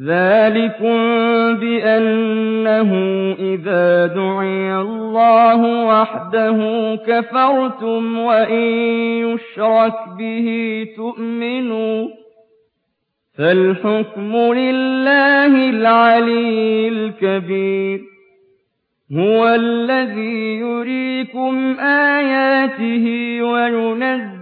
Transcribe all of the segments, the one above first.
ذَٰلِكُم بِأَنَّهُ إِذَا دُعِيَ اللَّهُ وَحْدَهُ كَفَرْتُمْ وَإِن يُشْرَكْ بِهِ تُؤْمِنُوا ۚ فَالْحُكْمُ لِلَّهِ الْعَلِيِّ الْكَبِيرِ هُوَ الَّذِي يُرِيكُمْ آيَاتِهِ وَيُنَزِّلُ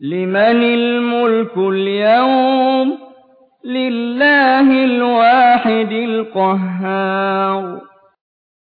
لِّمَنِ الْمُلْكُ الْيَوْمَ ۖ؟ لِلَّهِ الْوَاحِدِ الْقَهَّارِ.